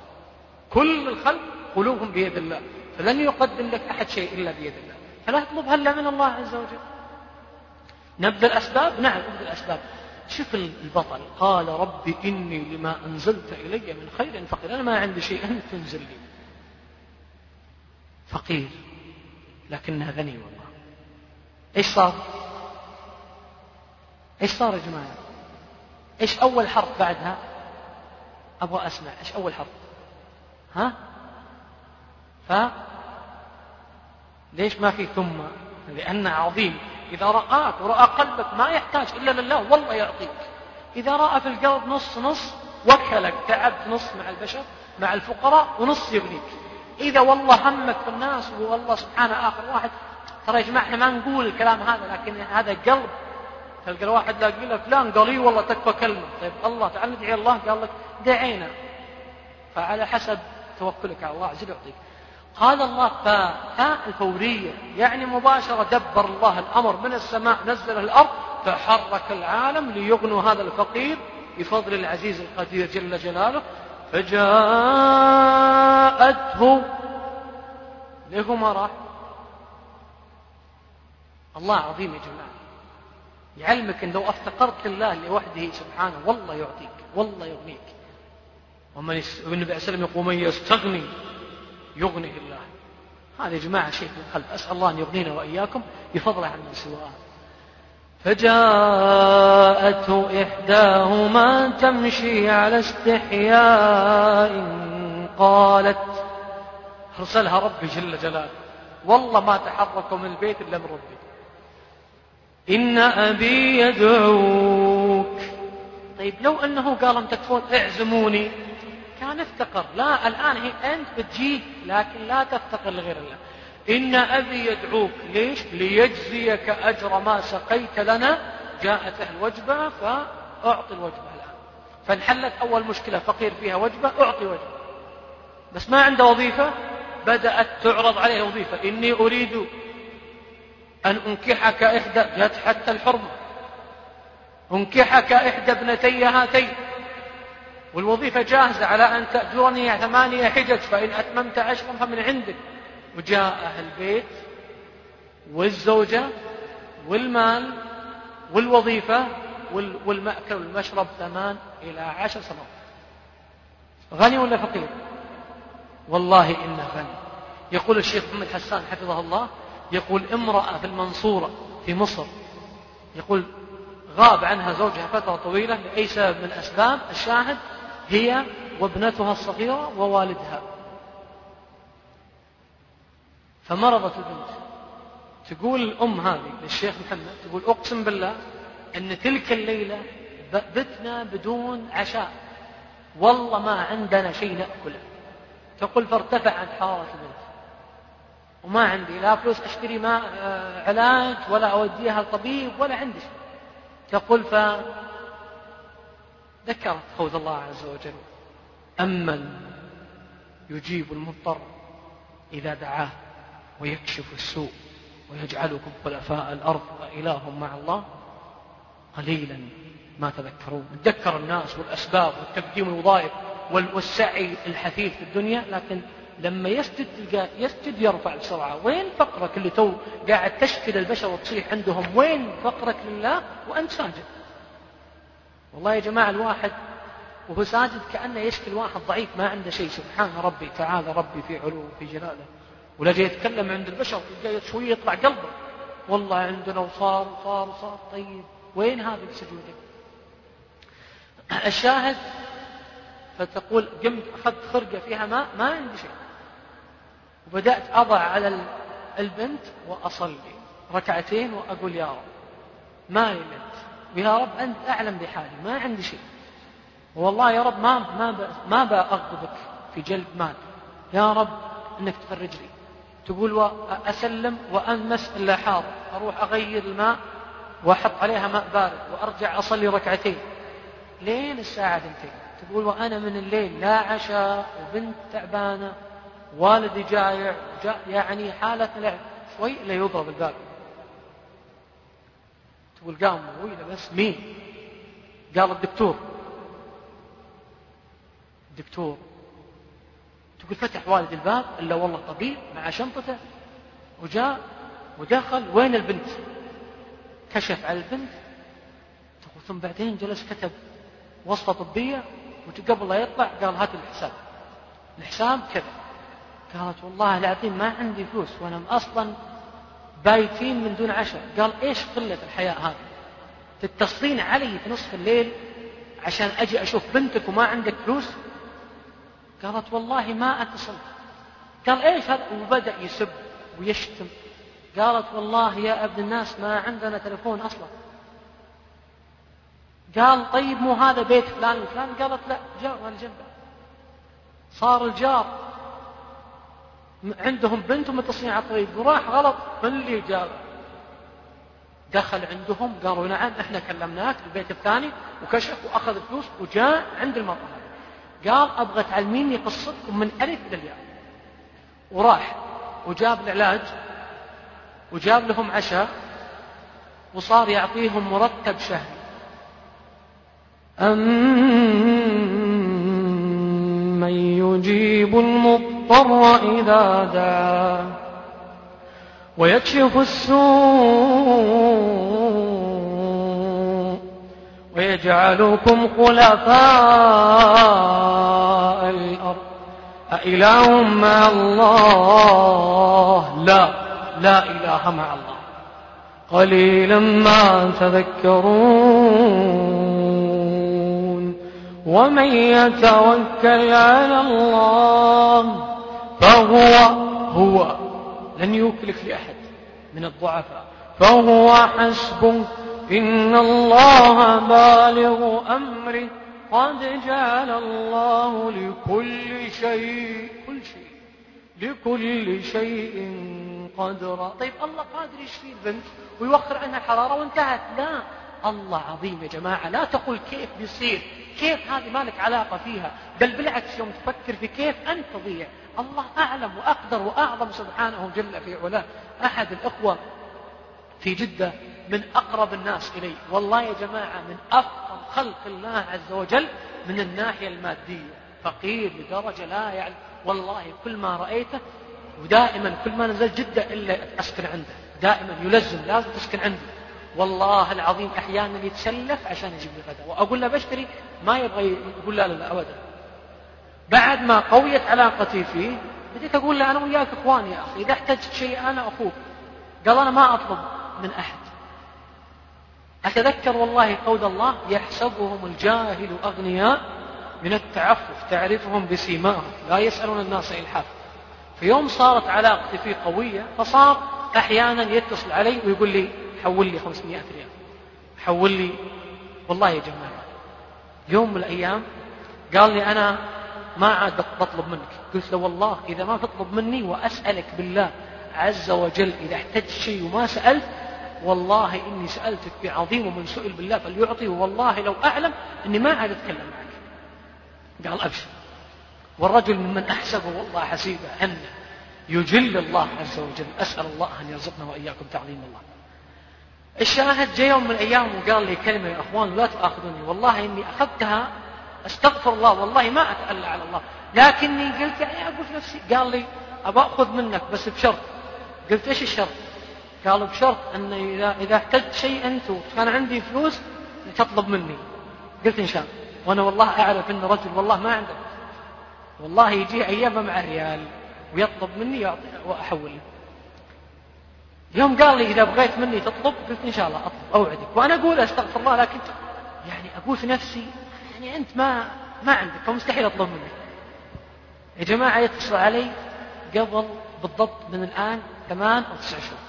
كل الخلق قلوبهم بيد الله. فلن يقدم لك أحد شيء إلا بيد الله. فلا تطلبها إلا من الله عز وجل. نبذ الأسباب؟ نعم نبذ الأسباب. شوف البطل. قال ربي إني لما أنزلت إلي من خير فقير. أنا ما عندي شيء أنت تنزل لي. فقير. لكنها غني والله. إيش صار؟ إيش صار يا جماعة؟ إيش أول حرف بعدها؟ أبغى أسمع. إيش أول حرف؟ ها؟ ف؟ ليش ما في ثم؟ لأنه عظيم. إذا رآك ورأى قلبك ما يحتاج إلا لله والله يعطيك. إذا رأى في القلب نص نص وكلك تعبت نص مع البشر مع الفقراء ونص يغنيك إذا والله همك في الناس والله سبحانه آخر واحد ترى يا جماعة إحنا ما نقول الكلام هذا لكن هذا قلب. تلقى الواحد لاقي له فلان قال والله تكفى كلمة. طيب الله تعال ندعي الله قال لك دعينا. فعلى حسب توكلك على الله عز وجل يعطيك. قال الله فاء الفورية. يعني مباشرة دبر الله الأمر من السماء نزل الأرض فحرك العالم ليغنوا هذا الفقير بفضل العزيز القدير جل جلاله. فجاءته ليه ما راح. الله عظيم يا جماعة. يعلمك أن لو افتقرت لله لوحده سبحانه والله يعطيك والله يغنيك. ومن. النبي عليه وسلم يقول من يستغني يغنيه الله هذا يا جماعة شيء في القلب. أسأل الله أن يغنينا وإياكم بفضله عن من سواه فجاءته إحداهما تمشي على استحياء قالت أرسلها ربي جل جلاله. والله ما تحركوا من البيت إلا من ربي. إن أبي يدعوك. طيب لو أنه قال أن تكفون اعزموني. كان افتقر لا الآن هي أنت بتجيك لكن لا تفتقر لغير الله. إن أبي يدعوك ليش؟ ليجزيك أجر ما سقيت لنا. جاءت الوجبة فأعطي الوجبة الآن. فانحلت أول مشكلة فقير فيها وجبة أعطي وجبة. بس ما عنده وظيفة؟ بدأت تعرض عليه وظيفة. إني أريد أن أنكحك إحدى جت حتى الحرمة. أنكحك إحدى ابنتي هاتين. والوظيفة جاهزة على أن تأجرني ثمانية حجج فإن أتممت عشرا فمن عندك. وجاء أهل البيت والزوجة والمال والوظيفة والمأكل والمشرب ثمان إلى عشر سنوات غني ولا فقير؟ والله إنه غني. يقول الشيخ محمد حسان حفظه الله يقول امرأة في المنصورة في مصر يقول غاب عنها زوجها فترة طويلة لأي سبب من الأسباب الشاهد هي وابنتها الصغيرة ووالدها. فمرضت البنت. تقول الأم هذه للشيخ محمد تقول أقسم بالله أن تلك الليلة بتنا بدون عشاء. والله ما عندنا شيء نأكله. تقول فارتفعت حرارة البنت. وما عندي لا فلوس أشتري ماء آه، علاج ولا أوديها الطبيب ولا عندي شيء. تقول ف ذكرت قول الله عز وجل. أمن يجيب المضطر إذا دعاه ويكشف السوء ويجعلكم خلفاء الأرض وإله مع الله. قليلا ما تذكرون. تذكر الناس والأسباب والتقديم الوظائف والسعي الحثيث في الدنيا لكن لما يسجد يسجد يرفع بسرعة. وين فقرك اللي تو قاعد تشكل البشر وتصيح عندهم؟ وين فقرك لله؟ وأنت ساجد. والله يا جماعة الواحد وهو ساجد كأنه يشكل واحد ضعيف ما عنده شيء. سبحان ربي تعالى ربي في علو في جلاله. ولا جاي يتكلم عند البشر شوية يطلع قلبه. والله عندنا وصار وصار وصار. طيب وين هذا السجود الشاهد فتقول قمت أخذت خرقة فيها ماء ما عندي شيء. وبدأت أضع على البنت وأصلي ركعتين وأقول يا رب ما لي ويا رب أنت أعلم بحالي ما عندي شيء. والله يا رب ما ما ما بأغضبك في جلب مال يا رب إنك تفرج لي. تقول وأسلم وأنمس إلا حاضر. أروح أغير الماء وأحط عليها ماء بارد وأرجع أصلي ركعتين. لين الساعة تنتهي تقول وأنا من الليل لا عشاء وبنت تعبانة والدي جايع يعني حالة لعب. شوي إلا يضرب الباب تقول قام طويلة بس؟ مين؟ قال الدكتور. الدكتور. تقول فتح والد الباب إلا والله طبيب مع شنطته وجاء ودخل. وين البنت؟ كشف على البنت. تقول ثم بعدين جلس كتب وصفة طبية وقبل لا يطلع قال هات الحساب. الحساب كذا. قالت والله العظيم ما عندي فلوس وأنا أصلا بايتين من دون عشاء. قال إيش قلة الحياة هذه؟ تتصلين علي في نصف الليل عشان أجي أشوف بنتك وما عندك فلوس؟ قالت والله ما اتصلت. قال إيش هذا؟ وبدأ يسب ويشتم. قالت والله يا ابن الناس ما عندنا تلفون أصلا. قال طيب مو هذا بيت فلان وفلان؟ قالت لا جار الجنب صار الجار. عندهم بنت متصلين على الطريق وراح غلط. من اللي جاب؟ دخل عندهم. قالوا نعم إحنا كلمناك البيت الثاني وكشف وأخذ فلوس وجاء عند المطار قال أبغى تعلميني قصتكم من ألف إلى الياء وراح وجاب العلاج وجاب لهم عشاء وصار يعطيهم مرتب شهري. أمن يجيب المضطر إذا دعاه ويكشف السوء. ويجعلكم خلفاء الأرض. أإله مع الله؟ لا. لا إله مع الله. قليلا ما تذكرون. ومن يتوكل على الله فهو هو لن يكلف لأحد من الضعفاء. فهو حسبه إن الله بالغ أمره. قد جعل الله لكل شيء كل شيء لكل شيء قدرا. طيب الله قادر يشفي البنت ويوخر عنها الحرارة وانتهت. لا الله عظيم يا جماعة. لا تقول كيف بيصير كيف هذه ما لك علاقة فيها بل بالعكس يوم تفكر في كيف أنت تضيع. الله أعلم وأقدر وأعظم سبحانه جل في علاه. أحد الأخوة في جدة من أقرب الناس إلي. والله يا جماعة من أفضل خلق الله عز وجل من الناحية المادية. فقير لدرجة لا يعلم. والله كل ما رأيته ودائما كل ما نزل جدة إلا أسكن عنده. دائما يلزم لازم تسكن عنده. والله العظيم أحيانا يتسلف عشان يجيب لي غدا وأقول له بشتري ما يبغى يقول لا لا لا أبدا. بعد ما قويت علاقتي فيه بديت أقول له أنا وياك إخوان يا أخي إذا احتجت شيء أنا أخوك قال أنا ما أطلب من أحد. أتذكر والله قول الله يحسبهم الجاهل أغنياء من التعفف تعرفهم بسيماهم لا يسألون الناس إلحاف. في يوم صارت علاقتي فيه قوية فصار أحيانا يتصل علي ويقول لي حول لي 500 ريال. حول لي والله يا جماعة. يوم من الأيام قال لي أنا ما عاد بطلب منك. قلت له والله إذا ما تطلب مني وأسألك بالله عز وجل إذا احتجت شيء وما سألت والله إني سألتك بعظيم ومن سئل بالله فليعطي والله لو أعلم إني ما عاد أتكلم معك. قال أبشر. والرجل ممن أحسبه والله حسيبه أنه يجل الله عز وجل. أسأل الله أن يرزقنا وإياكم تعظيم الله. الشاهد جاء يوم من الأيام وقال لي كلمة يا أخوان لا تأخذوني والله إني أخذتها أستغفر الله والله ما أتألى على الله. لكني قلت يعني أقول نفسي قال لي أبى أخذ منك بس بشرط. قلت إيش الشرط؟ قالوا بشرط أن إذا, إذا احتجت شيء أنت وكان عندي فلوس تطلب مني. قلت إن شاء الله. وأنا والله أعرف أن رجل والله ما عنده والله يجي أيامه مع الريال ويطلب مني وأحول. له يوم قال لي إذا بغيت مني تطلب؟ قلت إن شاء الله أطلب أوعدك. وأنا أقول أستغفر الله لكن يعني أقول في نفسي أنت ما ما عندك فمستحيل أطلب منك. يا جماعة يتصل علي قبل بالضبط من الآن ثمان أو تسع شهور.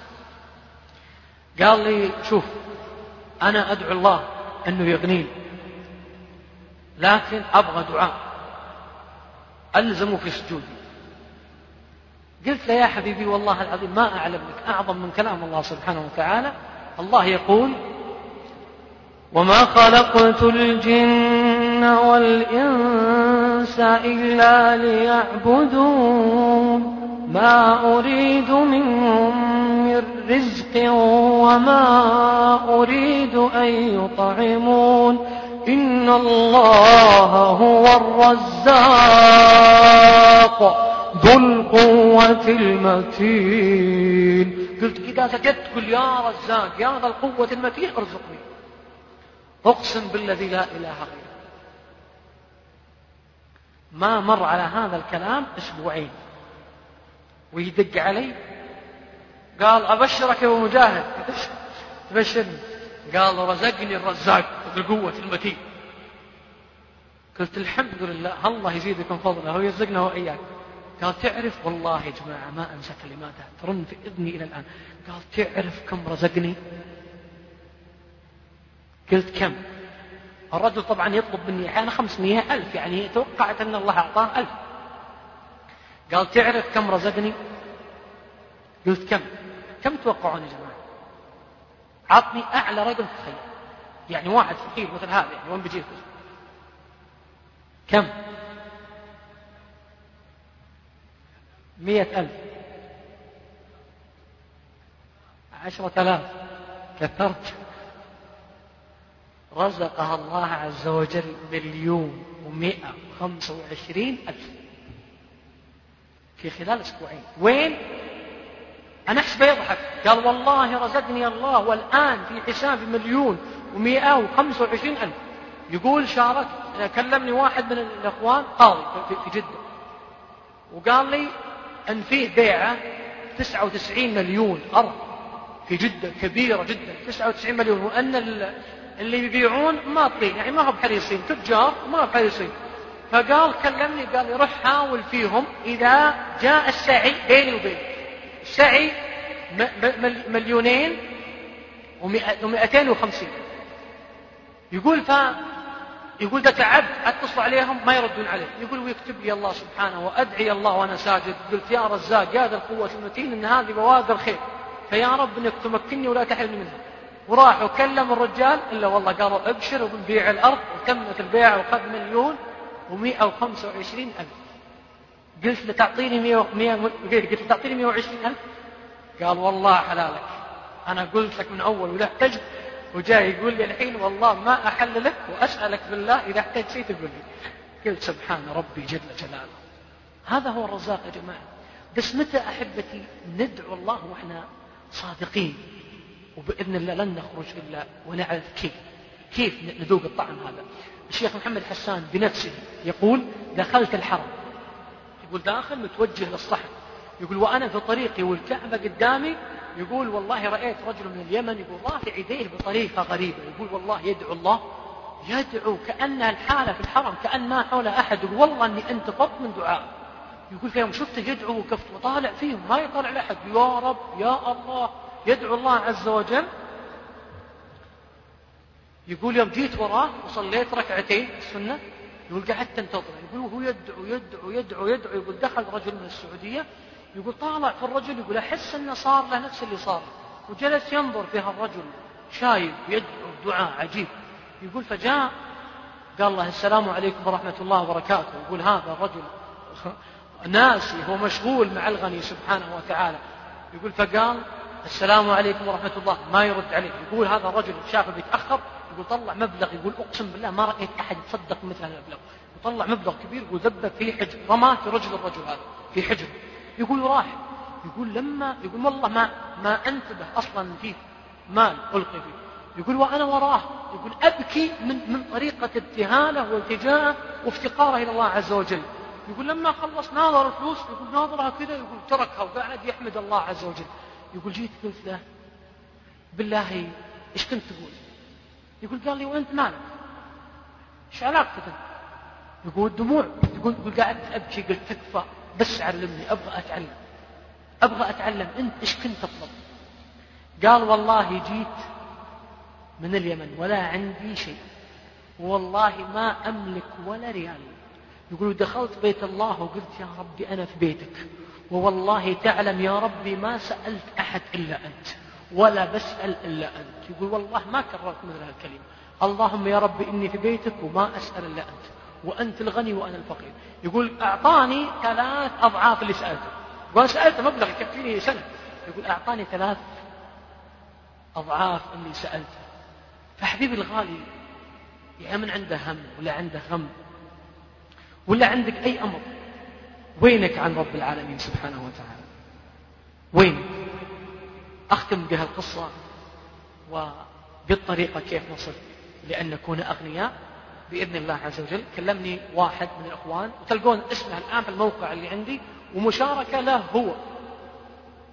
قال لي شوف أنا أدعو الله أنه يغنيني لكن أبغى دعاء. ألزمه في سجودي. قلت له يا حبيبي والله العظيم ما أعلم لك. أعظم من كلام الله سبحانه وتعالى. الله يقول وما خلقت الجن والإنس إلا ليعبدون ما أريد منهم من رزق وما أريد أن يطعمون إن الله هو الرزاق. ذو القوة المتين. قلت إذا سجدت قل يا رزاق يا ذا القوة المتين ارزقني. أقسم بالذي لا إله غيره ما مر على هذا الكلام أسبوعين. ويدق علي. قال أبشرك يا مجاهد. تبشرني قال رزقني الرزاق بالقوة المتين. قلت الحمد لله الله يزيدكم فضله ويرزقنا وإياك قال تعرف والله يا جماعة ما أنسى كلماتها ترن في إذني إلى الآن. قال تعرف كم رزقني؟ قلت كم؟ الرجل طبعا يطلب مني أحيانا خمسمية ألف يعني توقعت أن الله أعطاه ألف. قال تعرف كم رزقني؟ قلت كم؟ كم توقعون يا جماعة؟ عطني أعلى رقم تخيل يعني واحد فقير مثل هذا يعني وين بيجيب كم؟ مئة ألف. عشرة آلاف. كثرت. رزقها الله عز وجل مليون ومئة وخمسة وعشرين ألف. في خلال أسبوعين. وين؟ أنا أحسبه يضحك قال والله رزقني الله والآن في حسابي مليون ومئة وخمسة وعشرين ألف. يقول شارك كلمني واحد من الإخوان قاضي في جدة. وقال لي أن فيه بيعة 99 مليون أرض. في جدة كبيرة جدا. 99 مليون. وأن اللي يبيعون ماطلين يعني ما هم حريصين تجار ما هم حريصين فقال كلمني قال لي روح حاول فيهم إذا جاء السعي بيني وبينك. السعي مليونين ومئتين وخمسين. يقول ف يقول ده تعبت أتصل عليهم ما يردون عليه. يقول ويكتب لي الله سبحانه وأدعي الله وأنا ساجد. قلت يا رزاق يا ذا القوة المتين إن هذه بوادر خير. فيا رب إنك تمكنني ولا تحرمني منها. وراح وكلم الرجال إلا والله قالوا ابشر وبنبيع الأرض وتمت البيع وخذ مليون ومئة وخمسة وعشرين ألف. قلت له تعطيني مئة قلت له تعطيني مئة وعشرين ألف؟ قال والله حلالك. أنا قلت لك من أول ولا احتجت وجاي يقول لي الحين والله ما أحل لك وأسألك بالله إذا احتجت شيء تقول لي. قلت سبحان ربي جل جلاله. هذا هو الرزاق يا جماعة. بس متى أحبتي ندعو الله وإحنا صادقين؟ وبإذن الله لن نخرج إلا ونعرف كيف كيف نذوق الطعم هذا. الشيخ محمد حسان بنفسه يقول دخلت الحرم. يقول داخل متوجه للصحن. يقول وأنا في طريقي والكعبة قدامي. يقول والله رأيت رجل من اليمن يقول رافع يديه بطريقة غريبة. يقول والله يدعو الله. يدعو كأنها الحالة في الحرم كأن ما حول أحد. يقول والله أني انتفضت من دعاء. يقول في يوم شفته يدعو وقفت وطالع فيهم ما يطالع لأحد. يا رب يا الله. يدعو الله عز وجل يقول يوم جيت وراه وصليت ركعتين السنة يقول قعدت انتظر يقول وهو يدعو يدعو يدعو يدعو يقول دخل رجل من السعودية يقول طالع في الرجل يقول أحس أنه صار له نفس اللي صار وجلس ينظر في هالرجل شايب يدعو دعاء عجيب يقول فجاء قال الله السلام عليكم ورحمة الله وبركاته يقول هذا الرجل ناسي هو مشغول مع الغني سبحانه وتعالى يقول فقال السلام عليكم ورحمة الله. ما يرد عليه يقول هذا الرجل شافه بيتأخر يقول طلع مبلغ يقول أقسم بالله ما رأيت أحد يتصدق مثل هذا المبلغ. وطلع مبلغ كبير ذبه في حجر. رماه في رجل الرجل هذا في حجر. يقول راح. يقول لما يقول والله ما ما أنتبه أصلا في مال ألقي فيه. يقول وأنا وراه. يقول أبكي من من طريقة ابتهاله والتجاءه وافتقاره إلى الله عز وجل. يقول لما خلص ناظر الفلوس. يقول ناظرها كذا. يقول تركها وقعد يحمد الله عز وجل. يقول جيت قلت له بالله إيش كنت تقول؟ يقول قال لي وأنت مالك؟ إيش علاقتك يقول دموع يقول يقول قعدت أبكي قلت تكفى بس علمني أبغى أتعلم أبغى أتعلم أنت إيش كنت تطلب؟ قال والله جيت من اليمن ولا عندي شيء والله ما أملك ولا ريال يقول دخلت بيت الله وقلت يا ربي أنا في بيتك ووالله تعلم يا ربي ما سألت أحد إلا أنت ولا بسأل إلا أنت. يقول والله ما كررت مثل هالكلمة. اللهم يا ربي إني في بيتك وما أسأل إلا أنت وأنت الغني وأنا الفقير. يقول أعطاني ثلاث أضعاف اللي سألته. وأنا سألته مبلغ يكفيني سنة. يقول أعطاني ثلاث أضعاف اللي سألته. فحبيبي الغالي يا من عنده هم ولا عنده غم ولا عندك أي أمر وينك عن رب العالمين سبحانه وتعالى؟ وين؟ أختم بهالقصة وبالطريقة كيف نصل لأن نكون أغنياء. بإذن الله عز وجل كلمني واحد من الإخوان وتلقون اسمه الآن في الموقع اللي عندي ومشاركة له هو.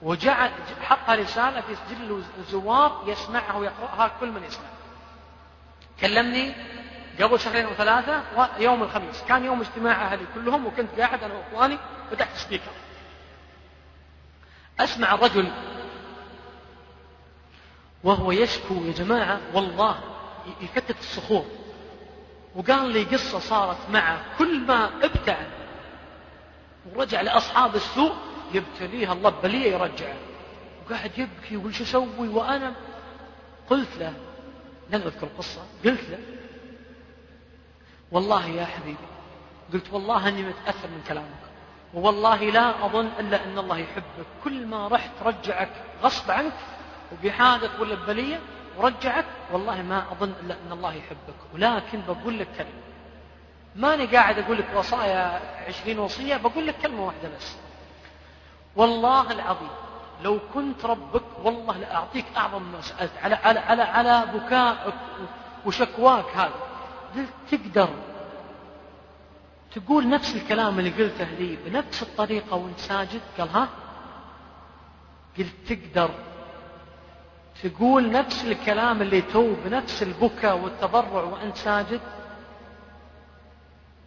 وجعل حطها رسالة في سجل الزوار يسمعها ويقرأها كل من يسمع. كلمني قبل شهرين أو ثلاثة ويوم الخميس. كان يوم اجتماع أهلي كلهم وكنت قاعد أنا وإخواني فتحت سبيكر. أسمع الرجل وهو يشكو يا جماعة والله يفتت الصخور. وقال لي قصة صارت معه. كل ما أبتعد ورجع لأصحاب السوء يبتليها الله بلية يرجعه وقاعد يبكي ويقول شو أسوي؟ وأنا قلت له لن اذكر القصة قلت له والله يا حبيبي قلت والله أني متأثر من كلامك والله لا أظن إلا أن الله يحبك. كل ما رحت رجعك غصب عنك وبحادث ولا ببليه ورجعك والله ما أظن إلا أن الله يحبك. ولكن بقول لك كلمة. ماني قاعد أقول لك وصايا عشرين وصية بقول لك كلمة واحدة بس. والله العظيم لو كنت ربك والله لأعطيك أعظم ما سألت على على على على بكائك وشكواك هذا. تقدر تقول نفس الكلام اللي قلته لي بنفس الطريقة وانت ساجد؟ قال ها؟ قلت تقدر تقول نفس الكلام اللي تو بنفس البكاء والتضرع وأنت ساجد؟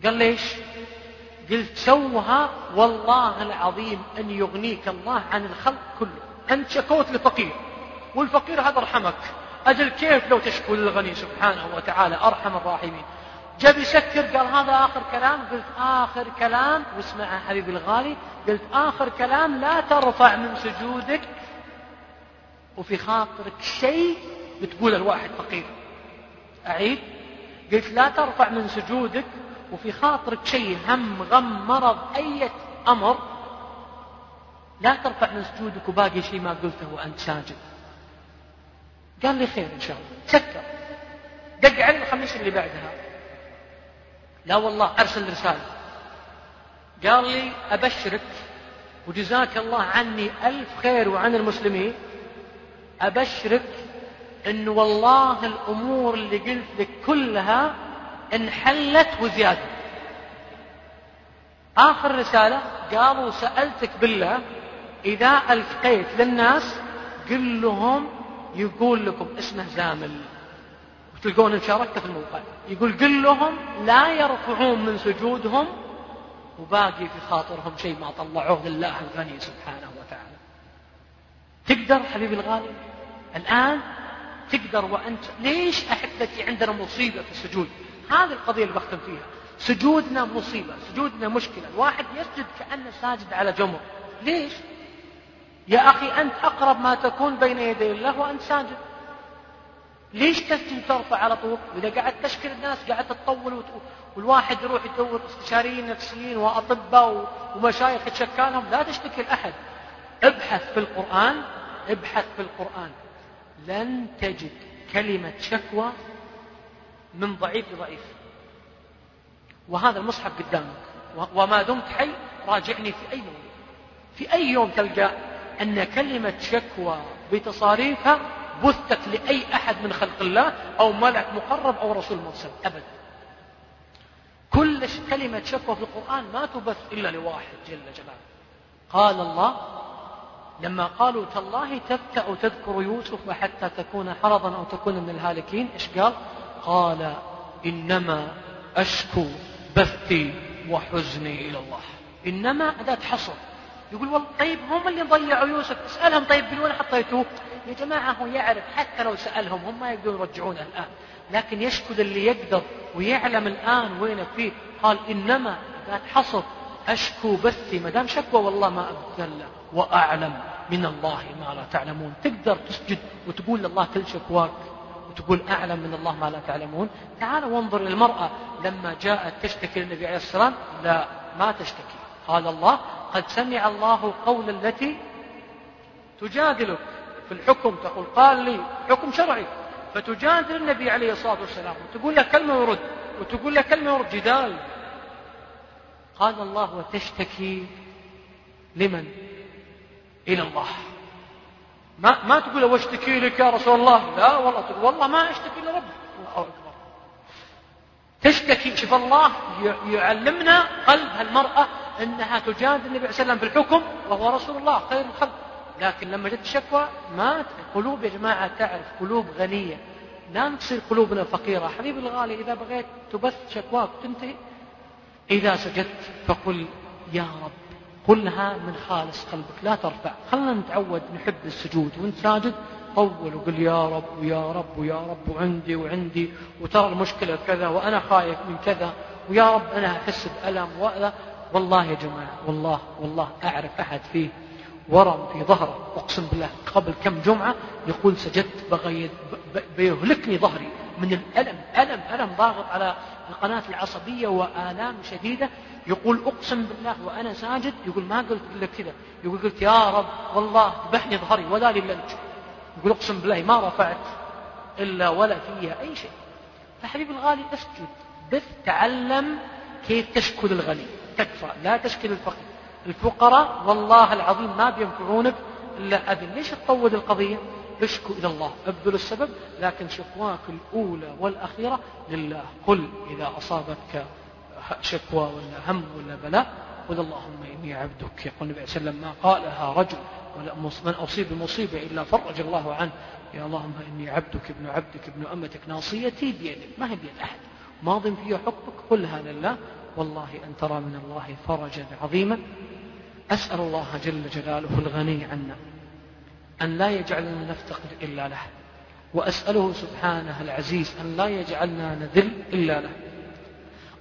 قال ليش؟ قلت سوها والله العظيم أن يغنيك الله عن الخلق كله. أنت شكوت لفقير والفقير هذا رحمك. أجل كيف لو تشكو للغني سبحانه وتعالى أرحم الراحمين؟ جاب يسكر قال هذا آخر كلام قلت آخر كلام واسمع حبيبي الغالي قلت آخر كلام لا ترفع من سجودك وفي خاطرك شيء بتقول الواحد فقير. أعيد. قلت لا ترفع من سجودك وفي خاطرك شيء هم غم مرض أي أمر لا ترفع من سجودك وباقي شيء ما قلته وأنت ساجد. قال لي خير إن شاء الله. سكر دق علي الخميس اللي بعدها. لا والله أرسل رسالة. قال لي أبشرك وجزاك الله عني ألف خير وعن المسلمين. أبشرك أن والله الأمور اللي قلت لك كلها انحلت وزيادة. آخر رسالة قالوا سألتك بالله إذا ألقيت للناس قل لهم يقول لكم اسمه زامل. وتلقون شاركته في الموقع. يقول قل لهم لا يرفعون من سجودهم وباقي في خاطرهم شيء ما طلعوه لله الغني سبحانه وتعالى. تقدر حبيبي الغالي؟ الآن تقدر وأنت ليش أحبتي عندنا مصيبة في السجود؟ هذه القضية اللي بختم فيها. سجودنا مصيبة سجودنا مشكلة. الواحد يسجد كأنه ساجد على جمر. ليش؟ يا أخي أنت أقرب ما تكون بين يدي الله وأنت ساجد. ليش تسجد ترفع على طول؟ إذا قعدت تشكل الناس قاعد تطول والواحد يروح يدور استشاريين نفسيين وأطباء ومشايخ يتشكالهم لا تشتكي الأحد ابحث في القرآن ابحث في القرآن. لن تجد كلمة شكوى من ضعيف لضعيف. وهذا المصحف قدامك. وما دمت حي راجعني في أي موضوع في أي يوم تلقى أن كلمة شكوى بتصاريفها بثت لأي أحد من خلق الله أو ملك مقرب أو رسول مرسل أبدا. كل كلمة شكوى في القرآن ما تبث إلا لواحد جل جلاله. قال الله لما قالوا تالله تفتأ تذكر يوسف حتى تكون حرضا أو تكون من الهالكين إيش قال؟ قال إنما أشكو بثي وحزني إلى الله. إنما أداة حصر يقول والله طيب هم اللي ضيعوا يوسف اسألهم طيب من وين حطيتوه؟ يا جماعة هو يعرف حتى لو سألهم هم ما يقدرون يرجعونه الآن لكن يشكو اللي يقدر ويعلم الآن وين فيه. قال إنما ذات حصر أشكو بثي ما دام شكوى والله ما أبذل وأعلم. من الله ما لا تعلمون. تقدر تسجد وتقول لله كل شكواك وتقول أعلم من الله ما لا تعلمون. تعال وانظر للمرأة لما جاءت تشتكي للنبي عليه السلام لا ما تشتكي. قال الله قد سمع الله قول التي تجادلك في الحكم تقول قال لي حكم شرعي فتجادل النبي عليه الصلاة والسلام وتقول له كلمة يرد وتقول له كلمة يرد جدال. قال الله وتشتكي لمن؟ إلى الله. ما ما تقول واشتكي لك يا رسول الله؟ لا والله تقول والله ما أشتكي لربي الله أكبر. تشتكي شوف الله يعلمنا قلب هالمرأة أنها تجادل النبي عليه وسلم في الحكم وهو رسول الله خير الخلق. لكن لما جت الشكوى ما قلوب يا جماعة تعرف قلوب غنية. لا تصير قلوبنا فقيرة. حبيبي الغالي إذا بغيت تبث شكواك تنتهي إذا سجدت فقل يا رب قلها من خالص قلبك لا ترفع. خلنا نتعود نحب السجود وانت ساجد. طول وقل يا رب ويا رب ويا رب وعندي وعندي وترى المشكلة كذا وأنا خايف من كذا. ويا رب أنا أحس بألم وأذى. والله يا جماعة والله والله أعرف أحد فيه ورم في ظهره. أقسم بالله قبل كم جمعة يقول سجدت بغي بيهلكني ظهري من الألم ألم ألم ضاغط على القناة العصبية وآلام شديدة. يقول أقسم بالله وأنا ساجد. يقول ما قلت إلا كذا؟ يقول قلت يا رب والله ذبحني ظهري ولا لي اللنج. يقول أقسم بالله ما رفعت إلا ولا فيها أي شيء. فحبيبي الغالي أسجد بث تعلم كيف تشكو للغني تكفى لا تشكي للفقير الفقراء والله العظيم ما بينفعونك إلا أذن. ليش تطول القضية؟ اشكو إلى الله أبذل السبب. لكن شكواك الأولى والأخيرة لله. قل إذا أصابتك شكوى ولا هم ولا بلاء قل اللهم إني عبدك. يقول النبي صلى الله عليه وسلم ما قالها رجل ولا من أصيب بمصيبة إلا فرج الله عنه. يا اللهم إني عبدك ابن عبدك ابن أمتك ناصيتي بيدك. ما هي بيد أحد. ماض في حكمك. قلها لله. والله أن ترى من الله فرجا عظيما. أسأل الله جل جلاله الغني عنا أن لا يجعلنا نفتقر إلا له وأسأله سبحانه العزيز أن لا يجعلنا نذل إلا له.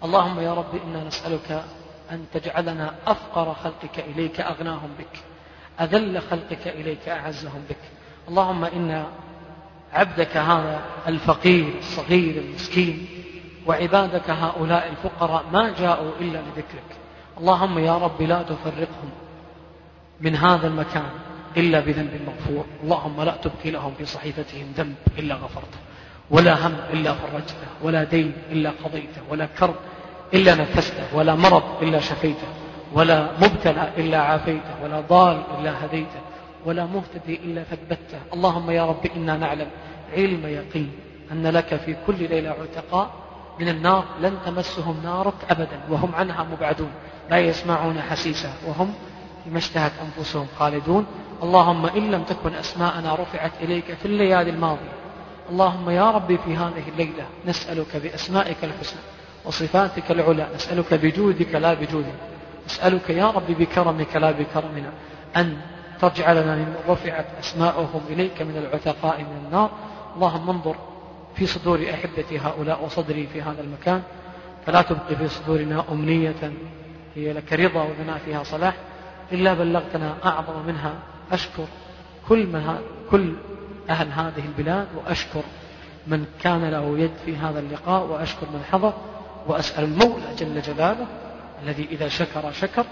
اللهم يا رب إنا نسألك أن تجعلنا أفقر خلقك إليك أغناهم بك أذل خلقك إليك أعزهم بك. اللهم إن عبدك هذا الفقير الصغير المسكين وعبادك هؤلاء الفقراء ما جاءوا إلا لذكرك. اللهم يا رب لا تفرقهم من هذا المكان إلا بذنب مغفور. اللهم لا تبقي لهم في صحيفتهم ذنب إلا غفرته ولا هم إلا فرجته ولا دين إلا قضيته ولا كرب إلا نفسته ولا مرض إلا شفيته ولا مبتلى إلا عافيته ولا ضال إلا هديته ولا مهتدي إلا ثبته. اللهم يا رب إنا نعلم علم يقين أن لك في كل ليلة عتقاء من النار لن تمسهم نارك أبدا وهم عنها مبعدون لا يسمعون حسيسا وهم فيما اشتهت أنفسهم خالدون. اللهم إن لم تكن أسماءنا رفعت إليك في الليالي الماضية اللهم يا ربي في هذه الليلة نسألك بأسمائك الحسنى وصفاتك العلى نسألك بجودك لا بجودك أسألك يا رب بكرمك لا بكرمنا أن تجعلنا ممن رفعت أسماءهم إليك من العتقاء من النار. اللهم انظر في صدور أحبة هؤلاء وصدري في هذا المكان فلا تبقي في صدورنا أمنية هي لك رضا ولنا فيها صلاح إلا بلغتنا أعظم منها. أشكر كل من كل أهل هذه البلاد وأشكر من كان له يد في هذا اللقاء وأشكر من حضر وأسأل المولى جل جلاله الذي إذا شكر شكر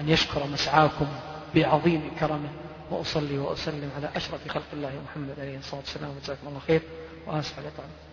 أن يشكر مسعاكم بعظيم كرمه. وأصلي وأسلم على أشرف خلق الله محمد عليه الصلاة والسلام. وجزاكم الله خير. على طالب